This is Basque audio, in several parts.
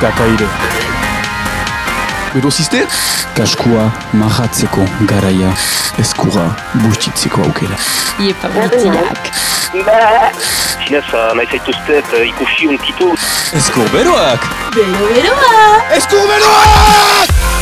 kakaire. Edo ziste? Kaskua mahatzeko garaia eskura bustitzeko aukera. Iepa butiak. Zinez, nahi zaituztet ikusi unkitu. Eskur beroak! Bero beroa! Eskur beroak!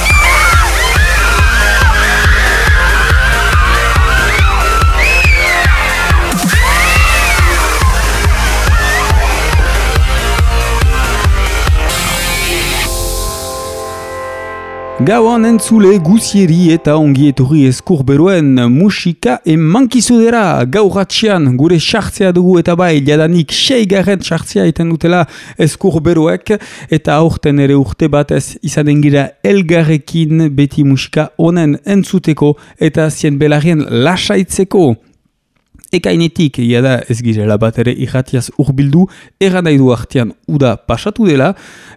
Gauan entzule guzieri eta ongi etorri eskurberoen musika emankizudera gauratxian gure sartzea dugu eta bai jadanik seigarren sartzea iten dutela eskurberoek eta aurten ere urte batez izanen gira elgarrekin beti musika onen entzuteko eta zien belarien lasaitzeko. Ekainetik, ia da ez girela bat ere irratiaz urbildu, eran nahi du artean uda pasatu dela,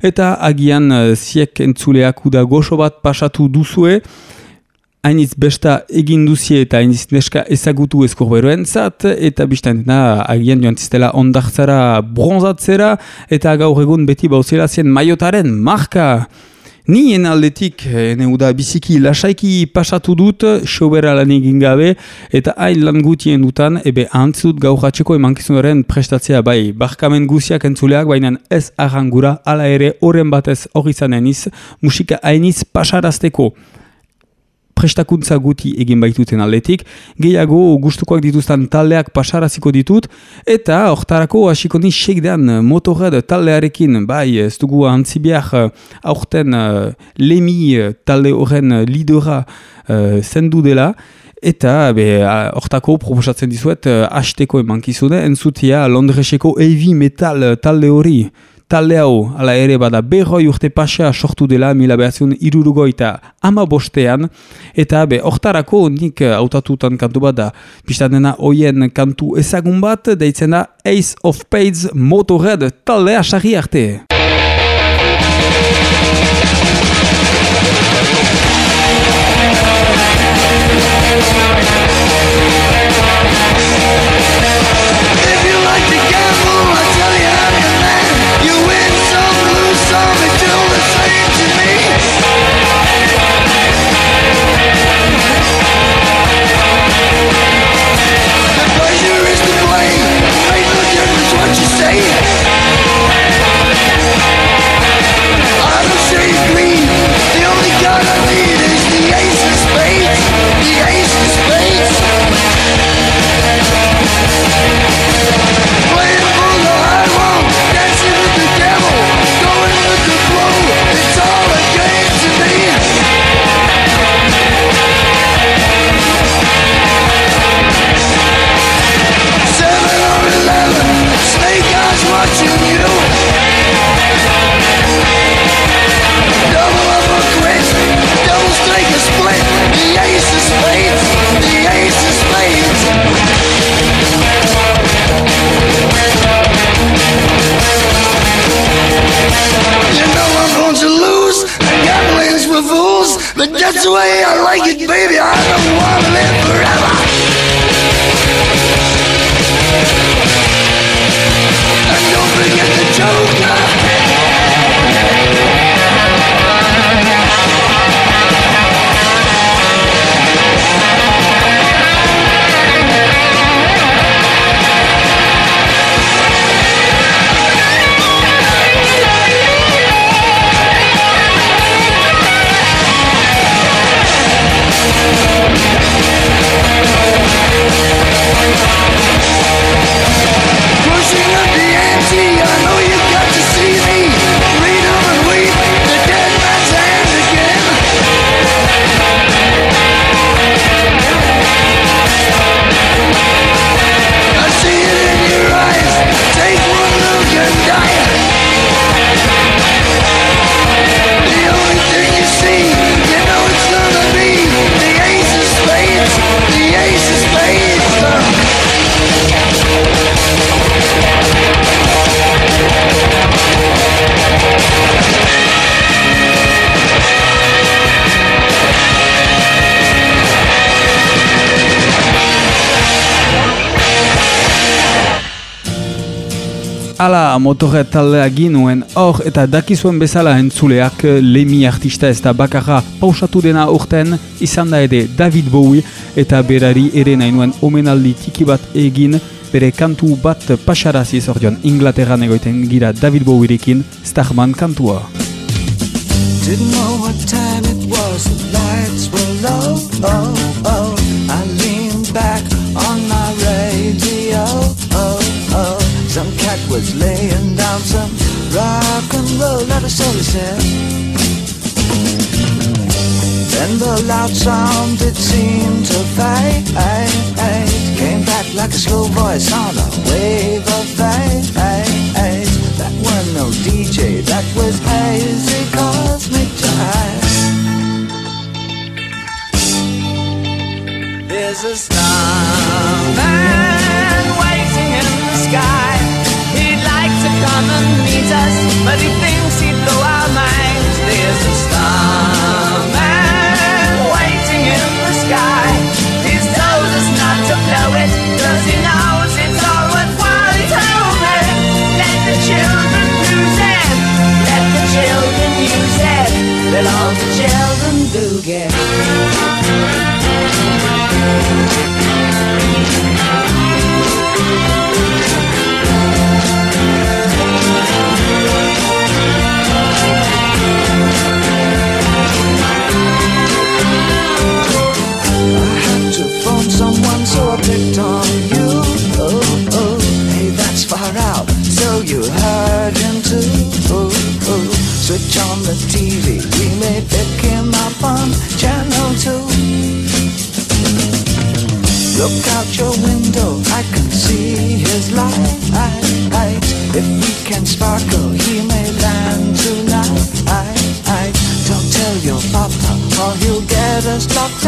eta agian uh, ziek entzuleak uda goxo bat pasatu duzue, hainiz besta egin duzie eta hainiz neska ezagutu eskorberoen zat, eta biztan dena agian joan ziztela ondartzara bronzatzera, eta gaur egun beti bauzela zien maiotaren marka. Ni en aldetik, ene uda biziki lasaiki pasatu dut, sobera lan egin gabe, eta hain lan gutien dutan, ebe antzut gaurratxeko emankizunaren prestatzea bai. Barkamen guziak entzuleak, baina ez arrangura, ala ere horren batez hori zaneniz, musika hainiz pasarazteko prestakuntza guti egin baituten aldetik, gehiago gustukoak dituzten taldeak pasaraziko ditut, eta hortarako hasiko ni seikdean motorred taldearekin, bai, ez dugu antzibiak aurten uh, lemi talde horren lidera uh, dela, Eta, be, hortako proposatzen dizuet, uh, hasteko emankizune, entzutia Londreseko heavy metal talde hori talde hau, ala ere bada, berroi urte pasea sortu dela mila behatzen irurugoita ama bostean, eta be, hortarako nik autatutan kantu bat da, dena oien kantu ezagun bat, deitzen da Ace of Spades Motorhead talde asari arte. just the way I like it, baby. I don't wanna live forever. Ala motorret taldea ginuen hor eta dakizuen bezala entzuleak lemi artista ez da bakarra pausatu dena urten izan da ere David Bowie eta berari ere nahi nuen omenaldi tiki bat egin bere kantu bat pasarazi zortion Inglaterra negoiten gira David Bowierekin Starman kantua. Didn't know what time it was, the lights were low, oh, was laying down some rock and roll, that is all he said. Then the loud sound it seemed to fade. Came back like a slow voice on a wave of fate. That was no DJ, that was hazy cosmic jive There's a starman just locked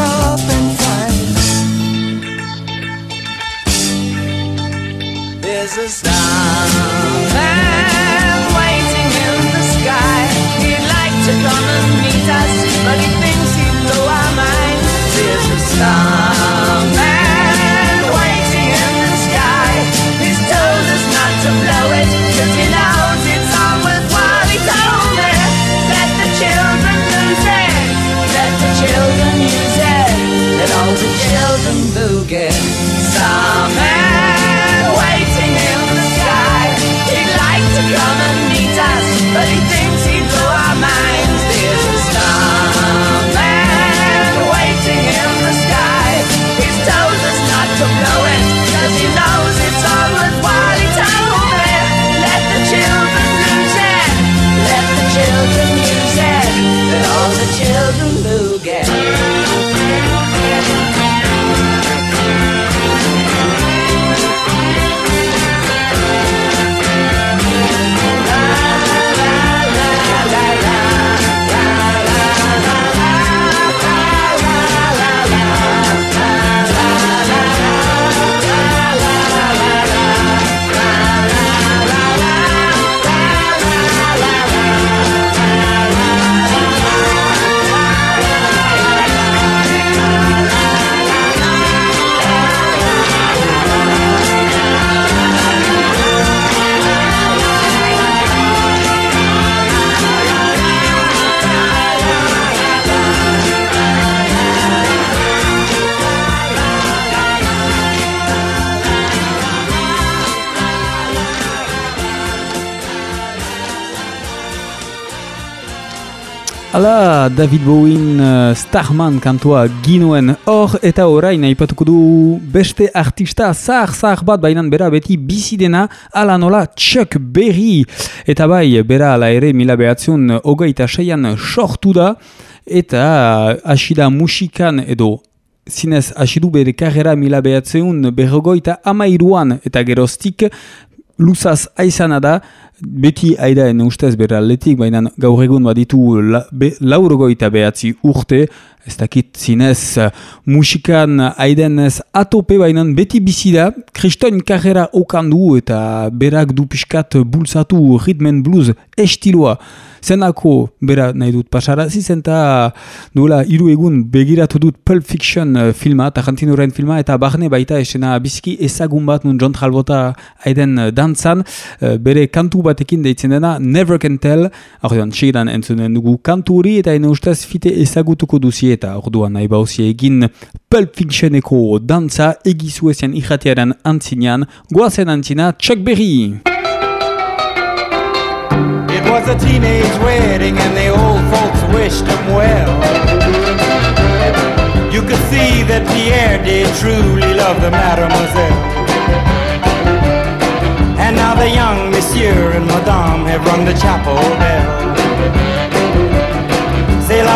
David Bowen uh, Starman kantua ginuen hor eta orain aipatuko du beste artista zahar-zahar bat bainan bera beti bizi dena ala nola Chuck Berry. Eta bai, bera ala ere mila behatzion hogeita seian sortu da eta asida musikan edo zinez asidu bere karrera mila behatzeun berrogoita amairuan eta geroztik luzaz aizana da, beti aidaen ustez bere atletik, baina gaur egun baditu la, be, laurogoita behatzi urte, ez dakit zinez uh, musikan aidenez atope bainan beti bizi da, kristoin karrera okandu eta berak du piskat bultzatu ritmen blues estiloa. Zenako bera nahi dut pasara zizen eta duela hiru egun begiratu dut Pulp Fiction uh, filma, Tarantinoren filma eta barne baita esena biziki ezagun bat nun John Travolta aiden dantzan. Bere kantu batekin deitzen dena Never Can Tell. Orduan txigidan entzunen dugu kantu hori eta ene ustez fite ezagutuko duzi eta orduan nahi bauzi egin Pulp Fictioneko dantza egizu ezen ikatiaren antzinean goazen antzina Chuck Berry It was a teenage wedding and the old folks wished him well. You could see that Pierre did truly love the mademoiselle. And now the young monsieur and madame have rung the chapel bell.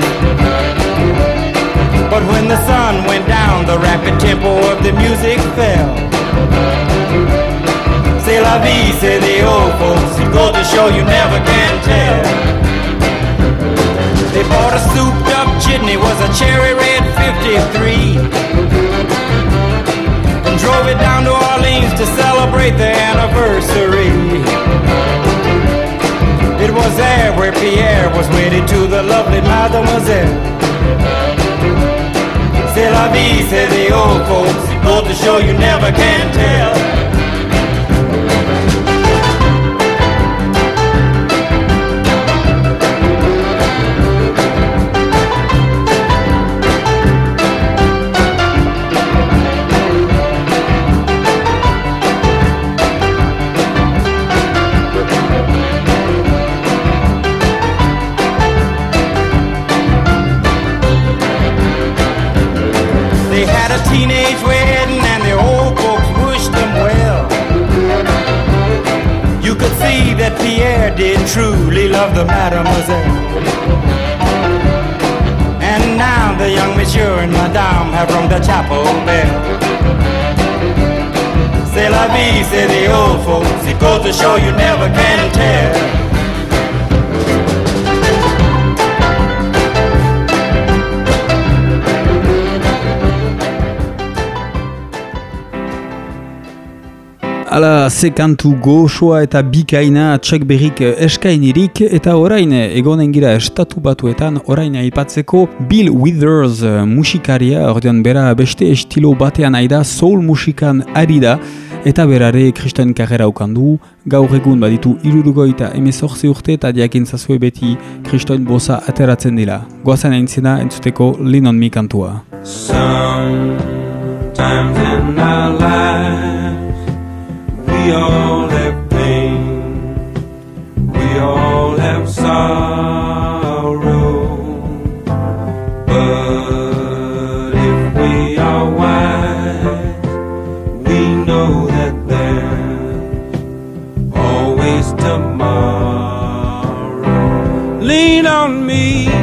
Jazz. But when the sun went down, the rapid tempo of the music fell. C'est la vie, say the old folks. It goes to show you never can tell. They bought a souped up jitney, was a cherry red 53. And drove it down to Orleans to celebrate the anniversary. Was there where Pierre was wedded to the lovely mademoiselle. C'est la vie, say the old folks. Goes to show you never can tell. Did truly love the mademoiselle. And now the young monsieur and madame have rung the chapel bell. C'est la vie, say the old folks. It goes to show you never can tell. Ala, ze kantu goxoa eta bikaina txek berrik eskainirik eta orain egonen gira estatu batuetan orain aipatzeko Bill Withers eh, musikaria, ordean bera beste estilo batean aida soul musikan ari da eta berare kristoen karrera ukandu, gaur egun baditu irurugoita emezortzi urte eta diakin beti kristoen bosa ateratzen dela. Goazen aintzena entzuteko Lean on Me kantua. Sometimes in our lives, we all have pain, we all have sorrow. But if we are wise, we know that there's always tomorrow. Lean on me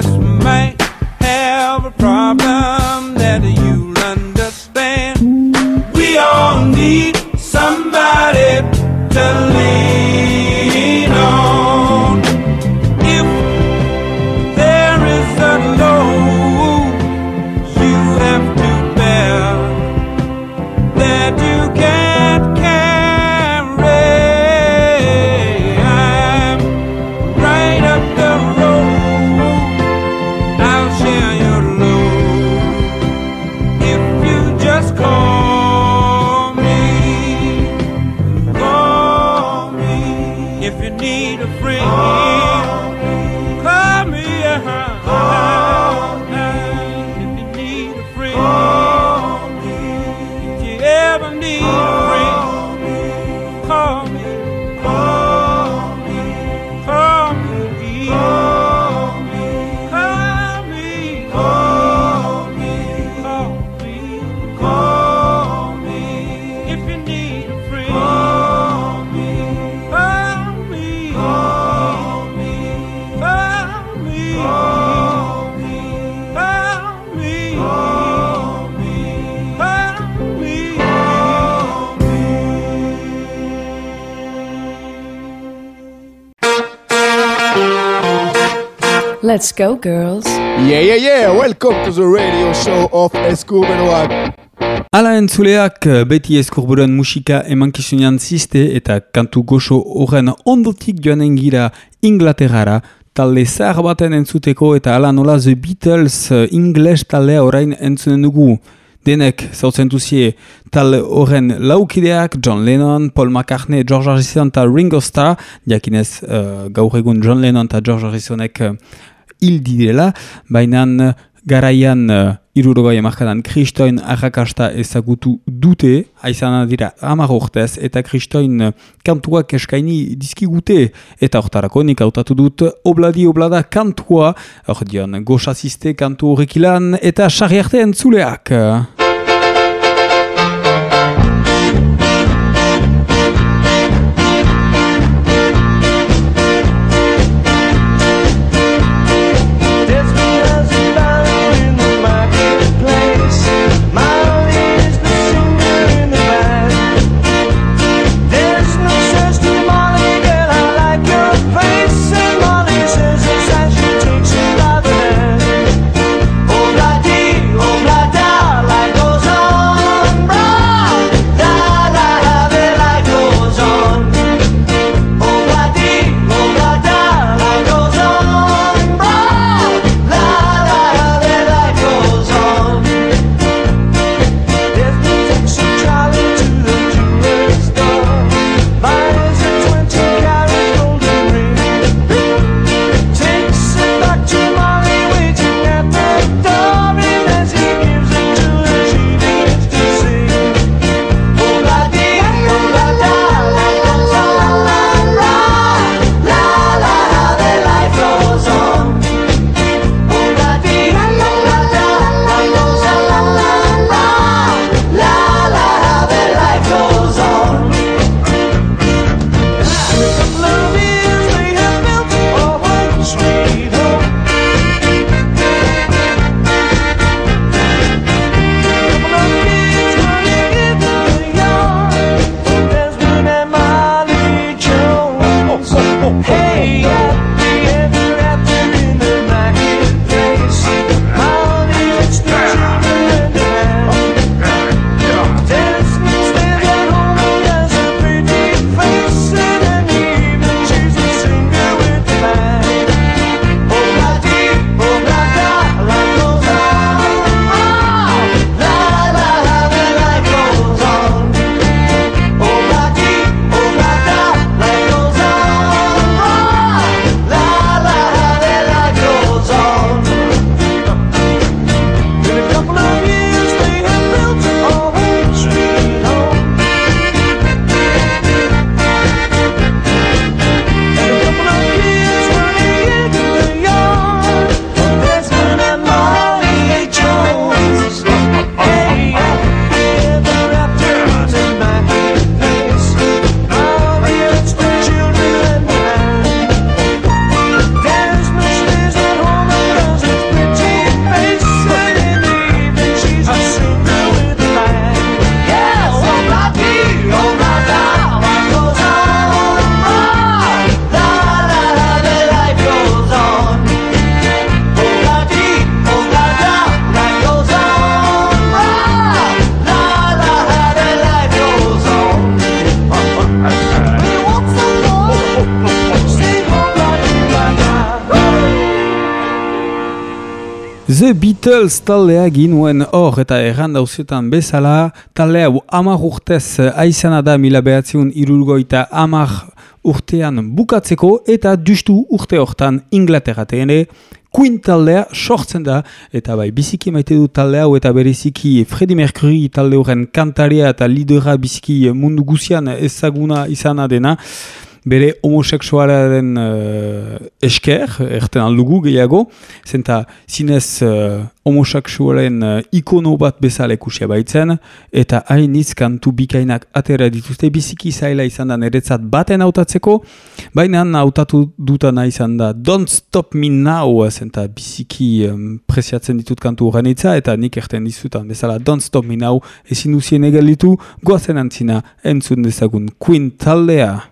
just might have a problem that you'll understand. We all need somebody to Let's go, girls. Yeah, yeah, yeah, welcome to the radio show of Eskuberoak. Ala entzuleak beti eskurburuan musika emankizunean ziste eta kantu goxo horren ondotik joanen gira Inglaterrara, talde zahar baten entzuteko eta ala nola The Beatles eh, ingles taldea orain entzunen dugu. Denek zautzen duzie talde horren laukideak John Lennon, Paul McCartney, George Harrison eta Ringo Starr, jakinez eh, gaur egun John Lennon eta George Harrisonek uh, hil direla, baina uh, garaian uh, irurogoi emarkadan kristoin arrakasta ezagutu dute, haizana dira hamar urtez, eta kristoin uh, kantuak eskaini dizkigute, eta hortarako nik hautatu dut obladi oblada kantua, hor dion goxaziste kantu horrekilan, eta sarri arte entzuleak. Beatles taldea ginuen hor eta erran dauzietan bezala, taldea hau amar urtez aizana da mila behatziun irurgoita amar urtean bukatzeko eta justu urte hortan Inglaterraten ere Queen taldea sortzen da eta bai biziki maite du talde hau eta bereziki Freddie Mercury talde horren kantaria eta lidera biziki mundu guzian ezaguna izana dena bere homoseksualaren uh, esker, erten aldugu gehiago, zenta zinez uh, homoseksualen uh, ikono bat bezala ikusia baitzen, eta hainiz kantu bikainak atera dituzte, biziki zaila izan da niretzat baten hautatzeko, baina hautatu dutana izan da Don't Stop Me Now, zenta biziki um, presiatzen ditut kantu horren eta nik erten dizutan bezala Don't Stop Me Now, ezin duzien egalitu, goazen antzina entzun dezagun Queen taldea.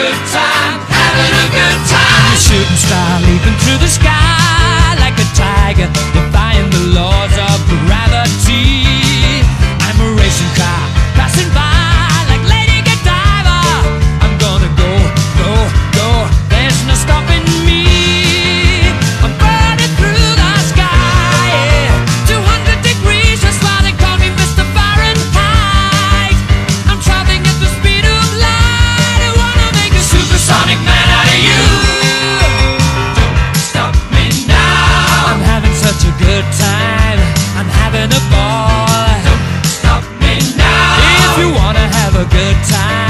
Good time Having a good time. I'm shooting star leaping through the sky Like a tiger Defying the laws a good time,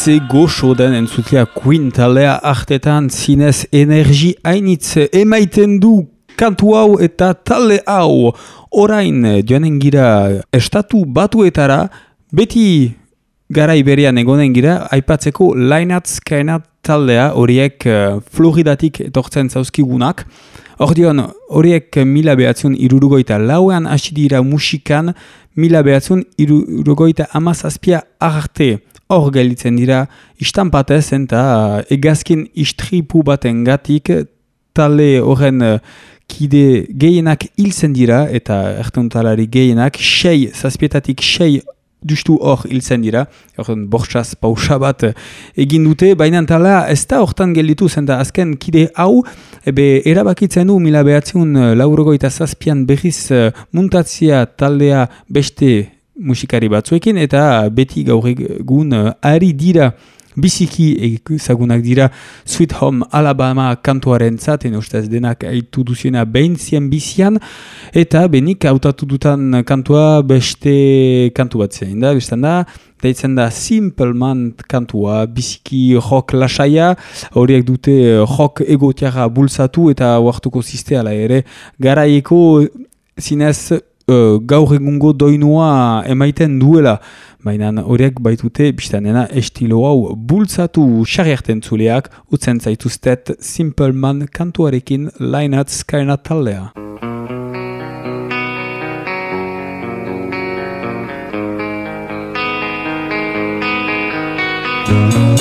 Haze goxo den entzutea Queen taldea artetan zinez energi hainitz emaiten du kantu hau eta talde hau. Orain joanen gira estatu batuetara beti garai berean egonen gira aipatzeko lainatz kainat taldea horiek eh, Floridatik etortzen zauzkigunak. Ordion, horiek mila behatzen irurugoita lauean hasi musikan, mila behatzen irurugoita amazazpia arte hor gelditzen dira istanpatez eta egazkin istripu baten gatik tale horren eh, kide gehienak hiltzen dira eta ertontalari gehienak sei, zazpietatik sei justu hor hiltzen dira, hor bortxaz pausa bat eh, egin dute, baina tala ez da hortan gelditu zen da azken kide hau, ebe erabakitzen du mila behatziun laurogoita zazpian berriz eh, muntatzia taldea beste musikari batzuekin eta beti gaur egun eh, ari dira biziki ezagunak dira Sweet Home Alabama kantuaren zaten ustez denak aitu duziena behin zien bizian eta benik hautatu dutan kantua beste kantu bat zein da, bestan da deitzen da Simple Man kantua biziki rock lasaia horiek dute rock egotiara bultzatu eta huartuko ziste ere garaieko zinez uh, gaur egungo doinua emaiten duela baina horiek baitute biztanena estilo hau bultzatu xarriarten zuleak utzen zaituztet Simple Man kantuarekin Lainat Skynet taldea. Mama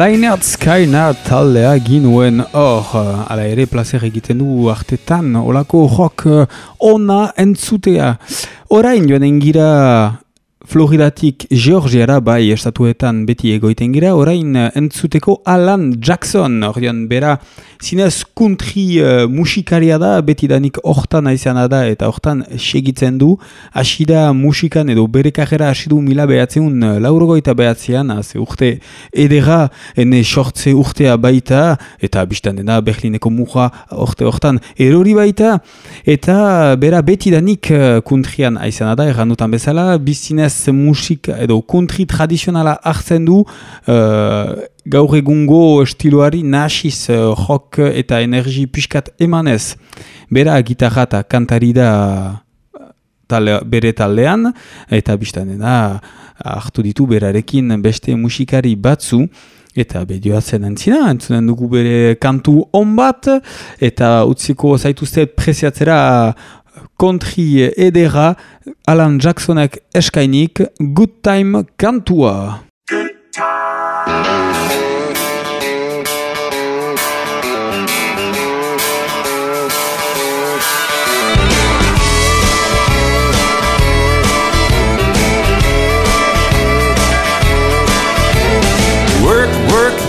Lainert Skyna taldea ginuen hor, eh, ala ere placer egiten du artetan, olako rock eh, ona entzutea. Orain joan engira Floridatik Georgiara bai estatuetan beti egoiten gira, orain eh, entzuteko Alan Jackson, ordean bera zinez country uh, musikaria da, beti danik hortan aizana da eta hortan segitzen du, asida musikan edo bere kajera asidu mila behatzeun uh, laurogoita behatzean, ze urte edera ene sortze urtea baita, eta biztan dena Berlineko muja orte hortan erori baita, eta bera beti danik uh, countryan aizana da, erranutan bezala, bizinez musika edo country tradizionala hartzen du uh, gaur egungo estiloari nasiz uh, rock eta energi pixkat emanez. Bera gitarra eta kantari da talde, bere taldean eta biztanena hartu ditu berarekin beste musikari batzu eta bedioatzen entzina, entzunen dugu bere kantu on bat eta utziko zaituztet preziatzera kontri edera Alan Jacksonek eskainik Good Time kantua. Work,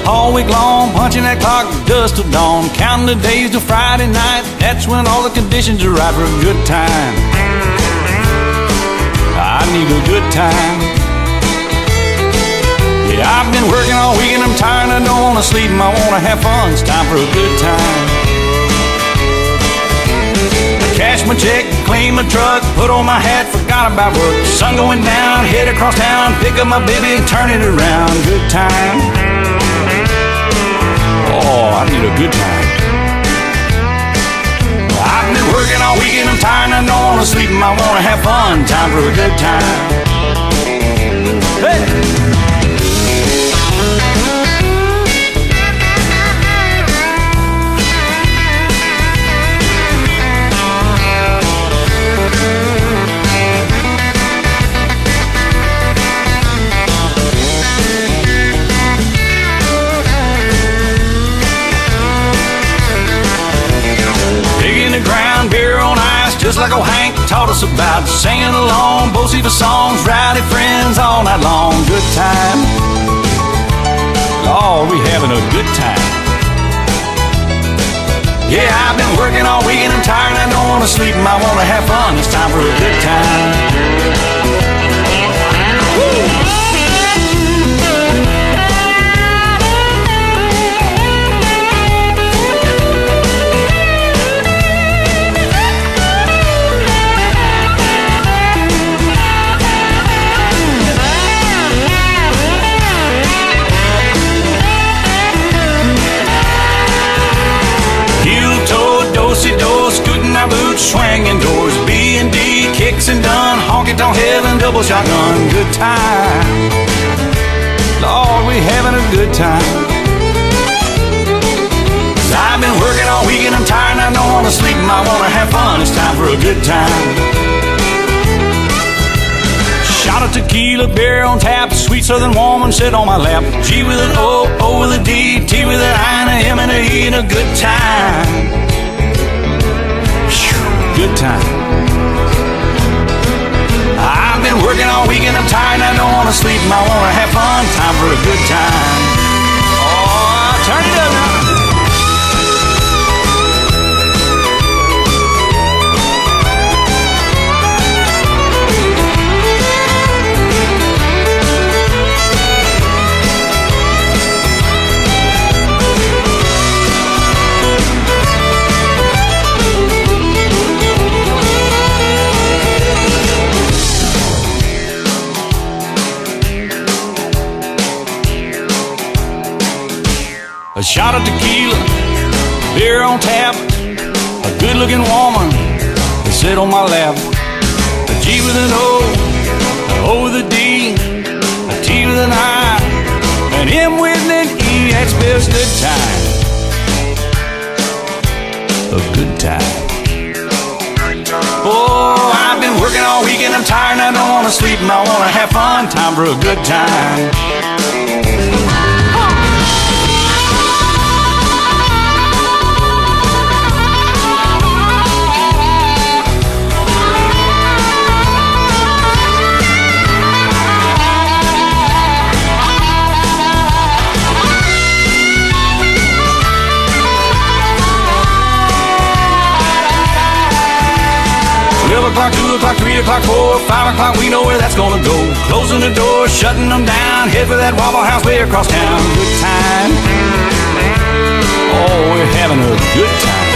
all week long, punching that clock dust till dawn, counting the days till Friday night. That's when all the conditions are right for a good time. I need a good time. Yeah, I've been working all week and I'm tired. I don't wanna sleep. I wanna have fun. It's time for a good time. Cash my check, clean my truck, put on my hat, forgot about work. Sun going down, head across town, pick up my baby, turn it around. Good time. Oh, I need a good time. I've been working all weekend, I'm tired, I don't wanna sleep, I wanna have fun. Time for a good time. Hey! Us about. Singing along, both the songs, rowdy friends all night long. Good time. Oh, we having a good time. Yeah, I've been working all week and I'm tired. I don't wanna sleep and I wanna have fun. It's time for a good time. Tonk heaven, double shotgun, good time. Lord, we having a good time. I've been working all week and I'm tired and I don't wanna sleep and I wanna have fun. It's time for a good time. Shot of tequila, beer on tap, sweet southern woman sit on my lap. G with an O, O with a D, T with an I, and a M and a E, and a good time. Good time. Been working all week and I'm tired I don't wanna sleep I wanna have fun. Time for a good time. Oh, turn it up now. A shot of tequila, beer on tap, a good looking woman to sit on my lap. A G with an O, an O with a D, a T with an I, an M with an E, that spells good time. A good time. Oh, I've been working all week and I'm tired and I don't wanna sleep and I wanna have fun. Time for a good time. 12 o'clock, 2 o'clock, 3 o'clock, 4, 5 o'clock, we know where that's gonna go. Closing the door, shutting them down, head for that Waffle House way across town. Good time. Oh, we're having a good time.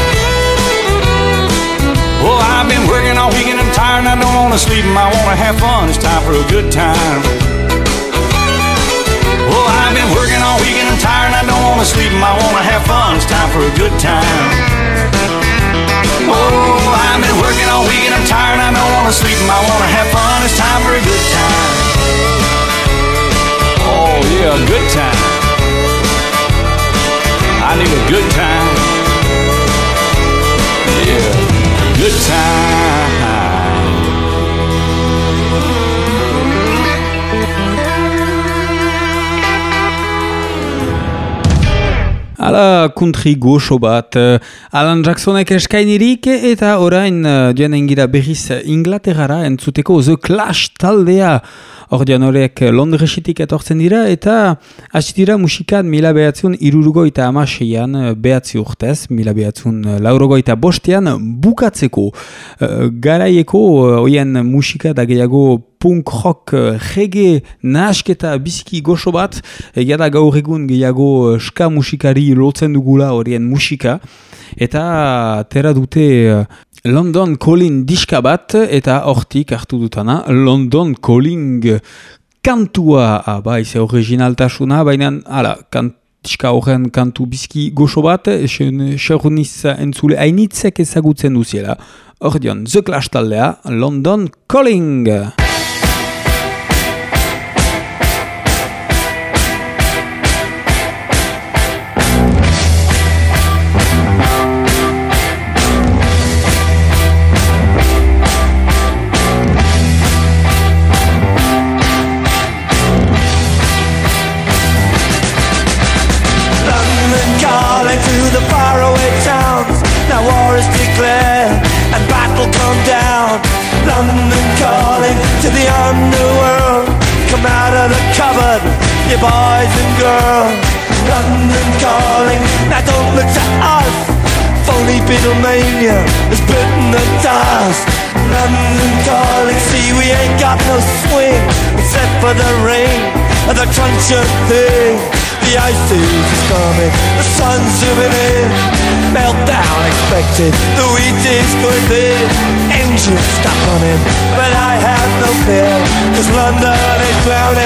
Well, I've been working all weekend, I'm tired and I don't wanna sleep and I wanna have fun. It's time for a good time. Well, I've been working all weekend, I'm tired and I don't wanna sleep and I wanna have fun. It's time for a good time. Oh, I've been working all weekend, I'm tired I don't wanna sleep and I wanna have fun. It's time for a good time. Oh, yeah, a good time. I need a good time. Yeah, good time. Ala country goxo bat, eh, Alan Jacksonek eskainirik eta orain eh, joan gira berriz Inglaterrara entzuteko The Clash taldea. Hor joan horiek Londresitik etortzen dira eta hasi dira musikan mila behatzun irurugoita amaseian eh, behatzi urtez, mila behatzun laurogoita bostean bukatzeko. Eh, Garaieko eh, hoien musika da gehiago punk rock eh, reggae nahasketa biziki goxo bat, egia da gaur egun gehiago eh, ska musikari lotzen dugula horien musika, eta tera dute eh, London Calling diska bat, eta hortik hartu dutana London Calling kantua, ah, bai, ze originaltasuna, baina, ala, kant, diska horren kantu bizki goxo bat, seurniz entzule hainitzek ezagutzen duziela. Hor dion, The Clash taldea, London Calling! You boys and girls. London calling, now don't look to us. Phony Beatlemania has bitten the dust. London calling, see we ain't got no swing except for the rain and the crunch of thing. The ice is coming, the sun's zooming in. Meltdown expected, the wheat is going thin. Engines stop running, but I have no fear, cause London is drowning.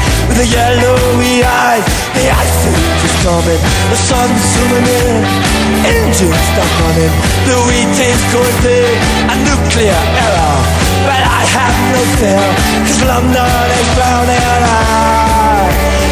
with the yellowy eyes. The ice is coming, the sun's zooming in, engines stop running, the wheat is going big, a nuclear error. But I have no fear, cause London is drowning. I,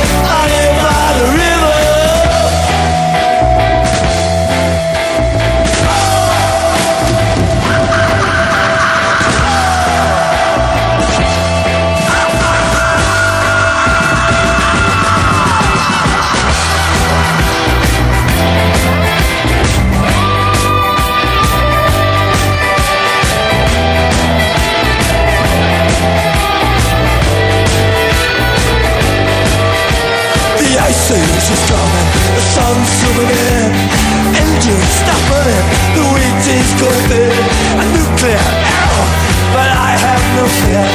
sun's zooming in, engines stop running, the wheat is going a nuclear error, but I have no fear,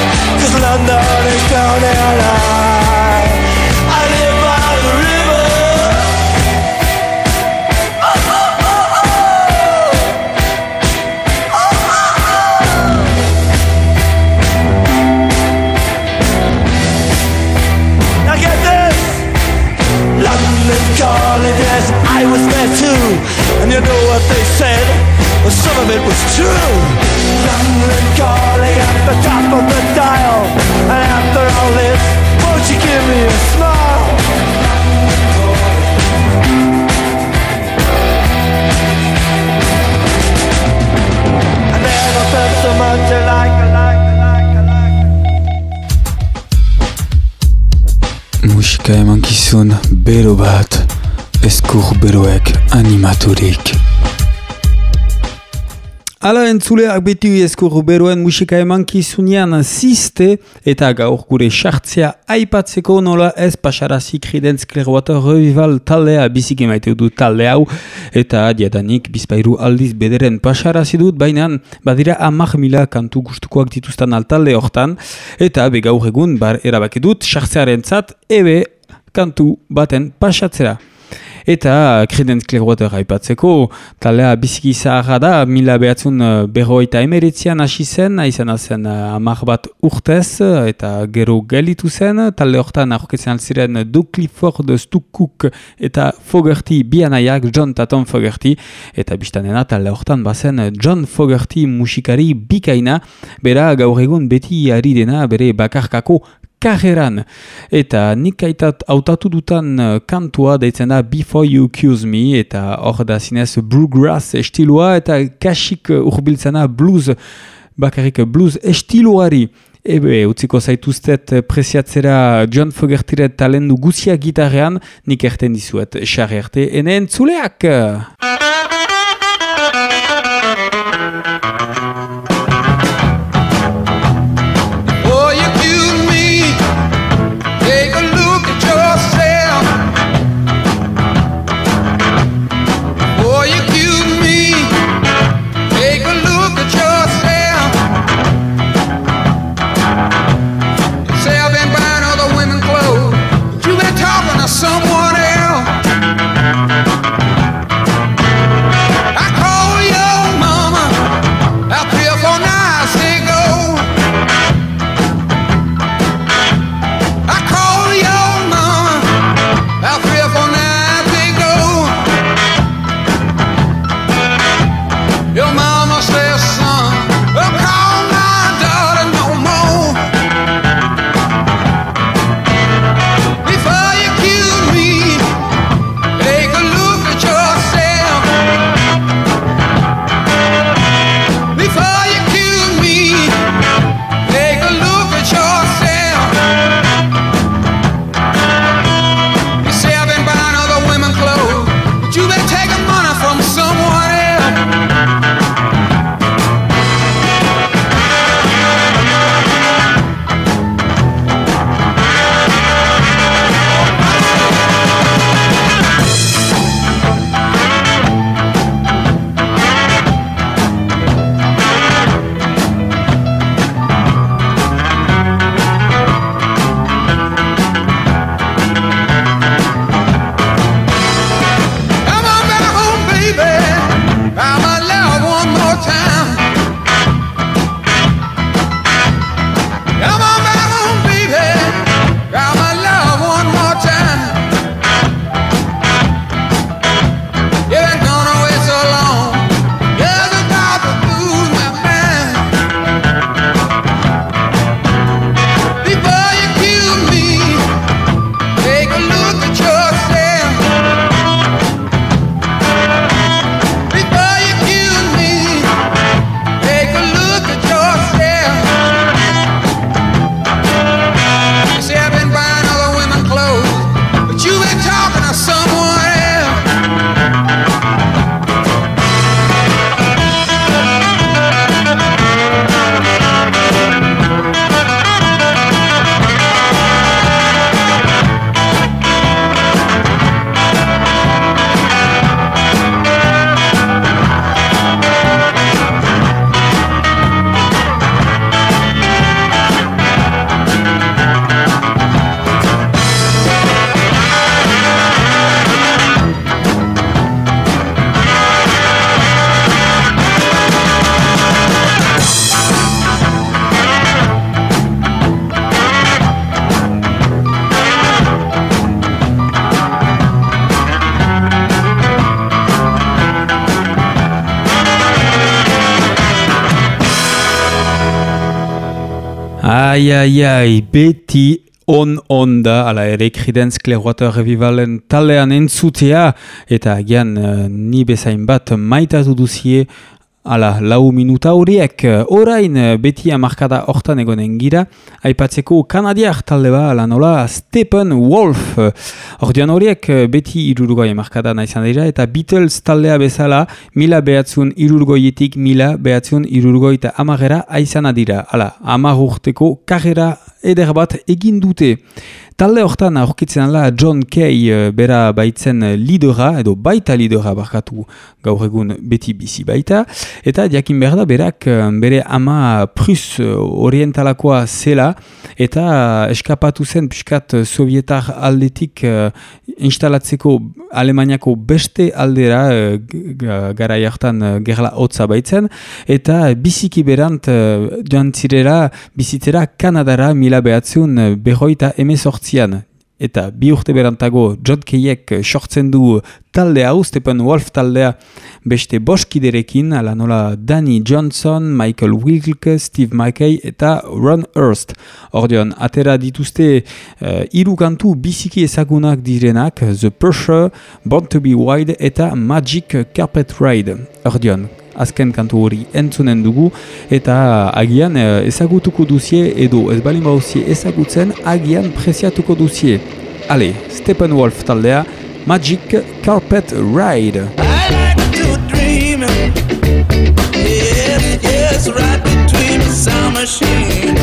cause London is drowning. I, musika emankizun bero bat, eskur beroek animaturik. Ala entzuleak beti eskur beroen musika emankizunean ziste eta gaur gure sartzea aipatzeko nola ez pasarazi Creedence Clearwater Revival taldea biziki maite du talde hau eta diadanik bizpairu aldiz bederen pasarazi dut baina badira amak mila kantu gustukoak dituztan altalde hortan eta be gaur egun bar erabaki dut sartzearen zat ebe kantu baten pasatzera. Eta Creedence Clearwater aipatzeko, talea biziki zaharra da, mila behatzun uh, berroita emeritzian hasi zen, izan zen uh, amar bat urtez, eta gero gelitu zen, talde hortan ahoketzen alziren Doug Clifford, Stu Cook eta Fogerty bianaiak, John Taton Fogerty, eta biztanena talde hortan bazen John Fogerty musikari bikaina, bera gaur egun beti ari dena bere bakarkako karreran. Eta nik aitat autatu dutan uh, kantua deitzen da Before You Accuse Me eta hor da zinez bluegrass estilua eta kasik uh, urbiltzena blues, bakarrik blues estiluari. Ebe, utziko zaituztet preziatzera John Fogertiret talendu guzia gitarrean, nik erten dizuet, xarri arte, ene entzuleak! Ai, ai, ai, beti on on da, ala ere Creedence Clearwater Revivalen talean entzutea, eta agian eh, ni bezain bat maitatu duzie Hala, lau minuta horiek, orain beti amarkada hortan egonen gira, aipatzeko kanadiak talde ba, ala Stephen Wolf. Ordean horiek beti irurgoi amarkada naizan dira, eta Beatles taldea bezala, mila behatzun irurgoietik mila behatzun irurgoi eta amagera aizana dira. Hala, amar urteko karrera eder bat egin dute. Talde hortan aurkitzen ala John Kay eh, bera baitzen lidera, edo baita lidera barkatu gaur egun beti bizi baita, eta jakin behar da berak eh, bere ama prus orientalakoa zela, eta eskapatu zen piskat sovietar aldetik uh, instalatzeko Alemaniako beste aldera uh, gara jartan uh, gerla hotza baitzen, eta biziki berant uh, joan zirera bizitzera Kanadara mila behatzun uh, behoita emezortzian. Eta bi urte berantago John Keyek sortzen du talde hau, Stephen Wolf taldea beste boskiderekin, ala nola Danny Johnson, Michael Wilke, Steve Mackey eta Ron Hurst. Ordeon, atera dituzte uh, iru kantu biziki ezagunak direnak, The Pressure, Born to be Wide eta Magic Carpet Ride. Ordeon, azken kantu hori entzunen dugu eta agian eh, ezagutuko duzie edo ez balin bauzie ezagutzen agian preziatuko duzie. Ale, Stephen Wolf taldea, Magic Carpet Ride. I like to dream. Yes, yes, right between the sound machine.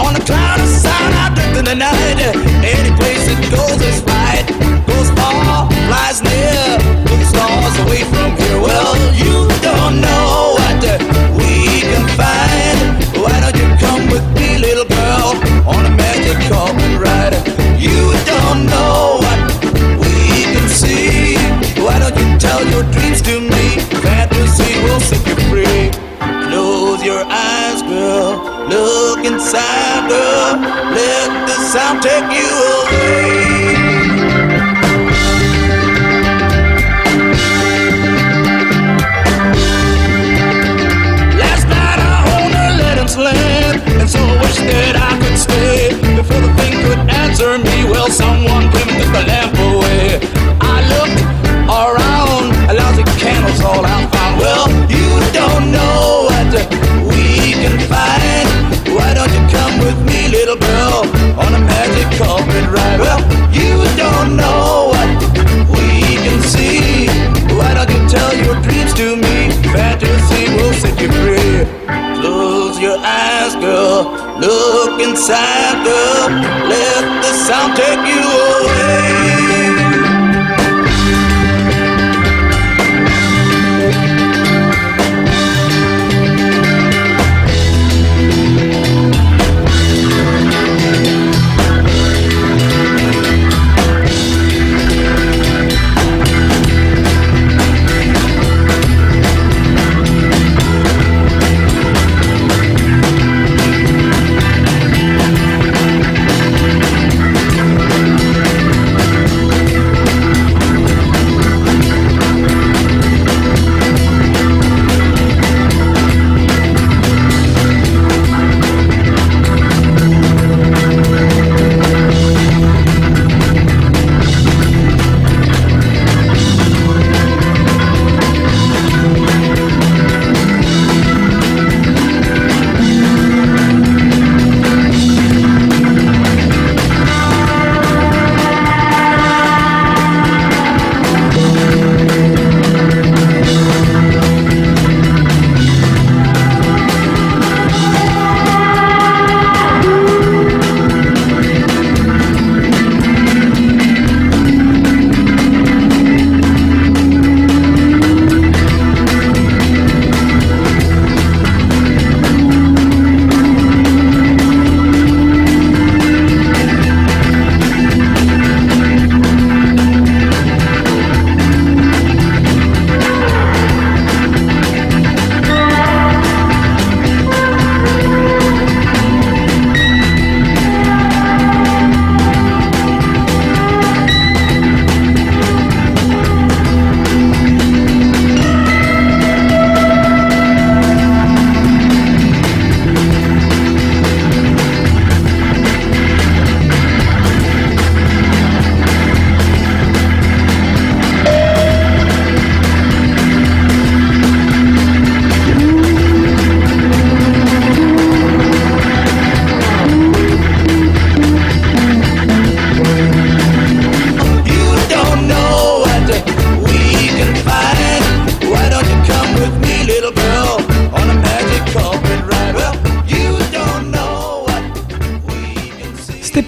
On the cloud of sound, drift in the night. Any place it goes is right. Goes far, flies near. Stars away from here. Well, you don't know what we can find. Why don't you come with me, little girl, on a magic carpet ride? You don't know what we can see. Why don't you tell your dreams to me? Fantasy will set you free. Close your eyes, girl. Look inside, girl. Let the sound take you away. And so I wish that I could stay before the thing could answer me. Well, someone came and took the lamp away. I looked around, lousy candles all I found. Well, you don't know what we can find. Why don't you come with me, little girl, on a magic carpet ride? Well, you don't know what we can see. Why don't you tell your dreams to me? Fantasy will set you free. Girl. Look inside, girl. Let the sound take you away.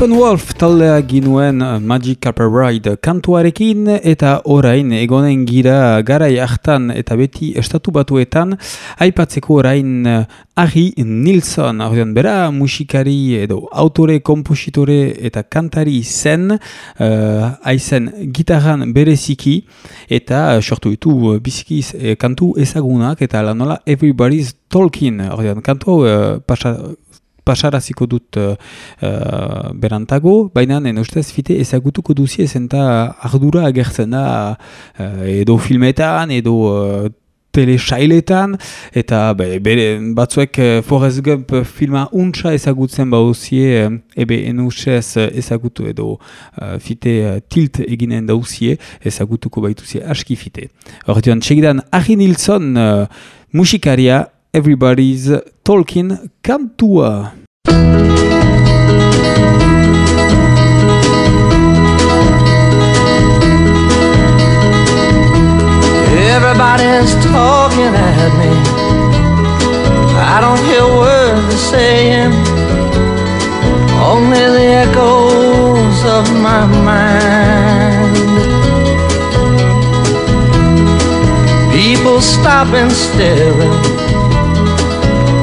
Steppenwolf taldea ginuen uh, Magic Carpet Ride kantuarekin eta orain egonen gira garai hartan eta beti estatu batuetan aipatzeko orain uh, Harry Nilsson, ordean bera musikari edo autore, kompositore eta kantari zen, uh, aizen gitarran bereziki eta uh, sortu ditu bizikiz kantu ezagunak eta lanola Everybody's Talking, ordean kantu uh, pasa, pasaraziko dut uh, uh, berantago, baina nen ustez fite ezagutuko duzie zenta ardura agertzen da uh, edo filmetan, edo uh, telesailetan, eta be, bere batzuek uh, Forrest Gump filma untsa ezagutzen bauzie, uh, ebe enusez ezagutu edo uh, fite uh, tilt eginen dauzie, ezagutuko baituzie aski fite. Horretuan, txegidan, Ahi Nilsson uh, musikaria, Everybody's Talking kantua. Everybody's talking at me. I don't hear words they're saying, only the echoes of my mind. People stop and staring.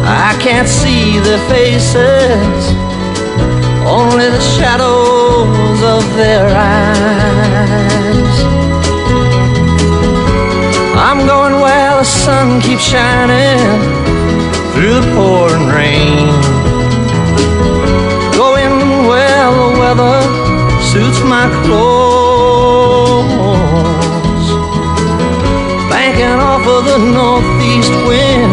I can't see their faces, only the shadows of their eyes. I'm going where the sun keeps shining through the pouring rain. Going where the weather suits my clothes. Banking off of the northeast winds,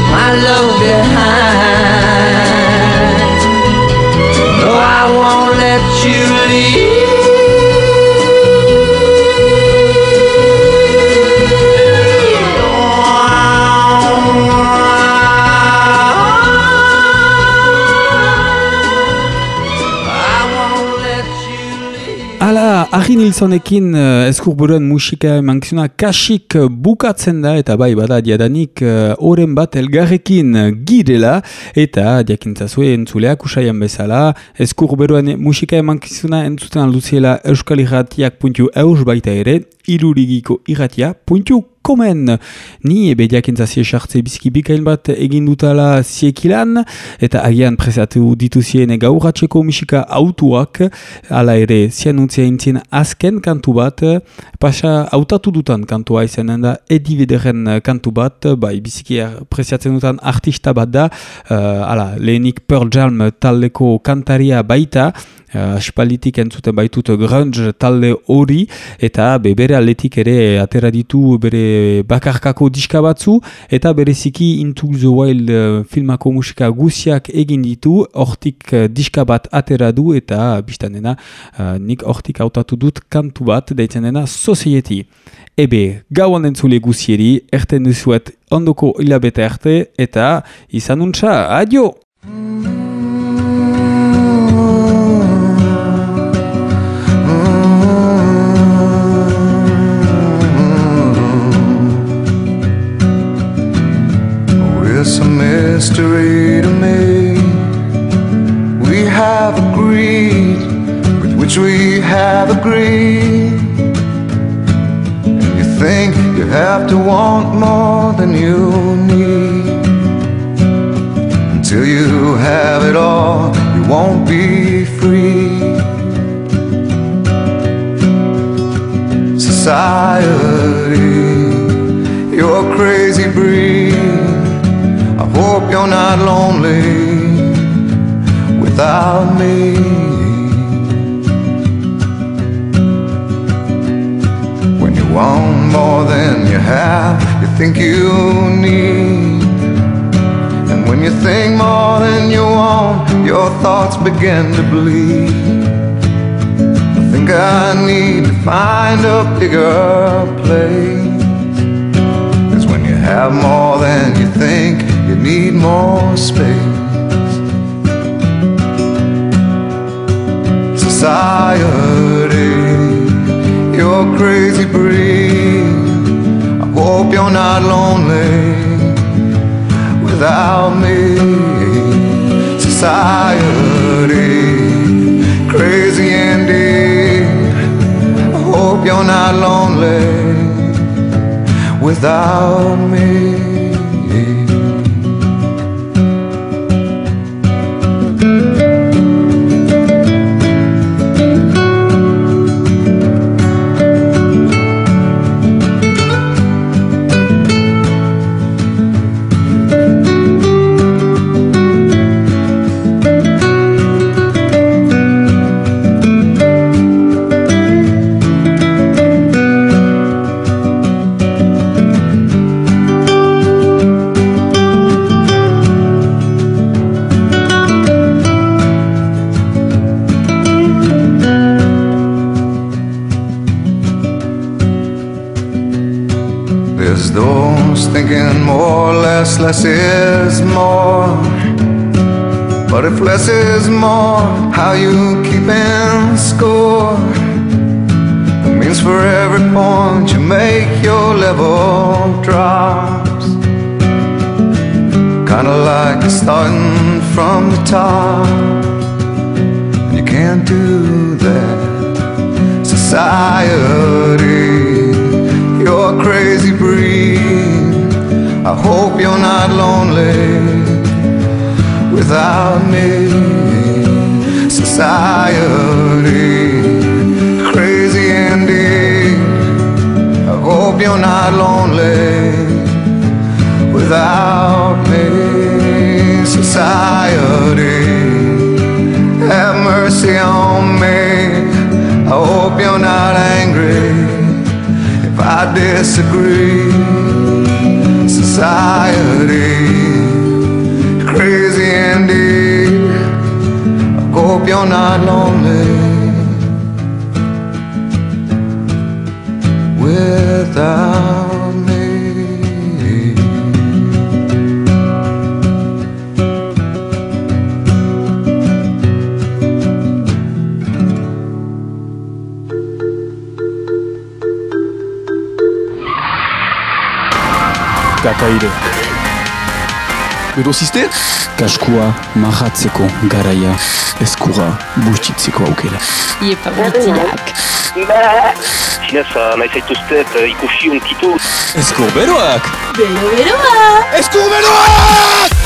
my love behind. No, I won't let you leave. Harry Nilssonekin uh, eskurburuan musika emankizuna kasik bukatzen da, eta bai bada diadanik uh, oren bat elgarrekin girela, eta diakintzazue entzuleak usaian bezala, eskurburuan musika emankizuna entzuten alduziela euskalirratiak.eus baita ere, irurigiko irratia puntu komen. Ni ebe diakintzazie sartze biziki bikain bat egin dutala ziekilan, eta agian presatu dituzien gaurratxeko musika autuak, ala ere zianuntzia intzien azken kantu bat, pasa hautatu dutan kantua izanen da, edi bederen kantu bat, bai biziki presiatzen dutan artista bat da, uh, ala, lehenik Pearl Jam taldeko kantaria baita, aspalditik entzuten baitut grunge talde hori eta be, bere aldetik ere atera ditu bere bakarkako diska batzu eta bereziki Into the Wild uh, filmako musika guziak egin ditu hortik uh, diska bat atera du eta biztanena nik hortik hautatu dut kantu bat deitzen dena Society. Ebe, gauan entzule guzieri, erten duzuet ondoko hilabete arte eta izan untsa, adio! It's a mystery to me. We have agreed, with which we have agreed. And you think you have to want more than you need. Until you have it all, you won't be free. Society, you're not lonely without me. When you want more than you have, you think you need. And when you think more than you want, your thoughts begin to bleed. I think I need to find a bigger place. Have more than you think, you need more space. Society, you're crazy breed. I hope you're not lonely without me. Society, crazy indeed. I hope you're not lonely without me. Thinking more, less, less is more. But if less is more, how you keeping score? It means for every point you make, your level drops. Kinda like starting from the top. And you can't do that. Society, I hope you're not lonely without me. Society, crazy indeed. I hope you're not lonely without me. Society, have mercy on me. I hope you're not angry if I disagree. Society, crazy indeed. I hope you're not lonely without Kakaire. Gerozizte? Kaskua marratzeko garaia eskura bustitzeko aukera. Iepa guztiak. Zinez, nahi zaituztet ikusi unkitu. Eskur beroak! Bero beroa! Eskuberoak!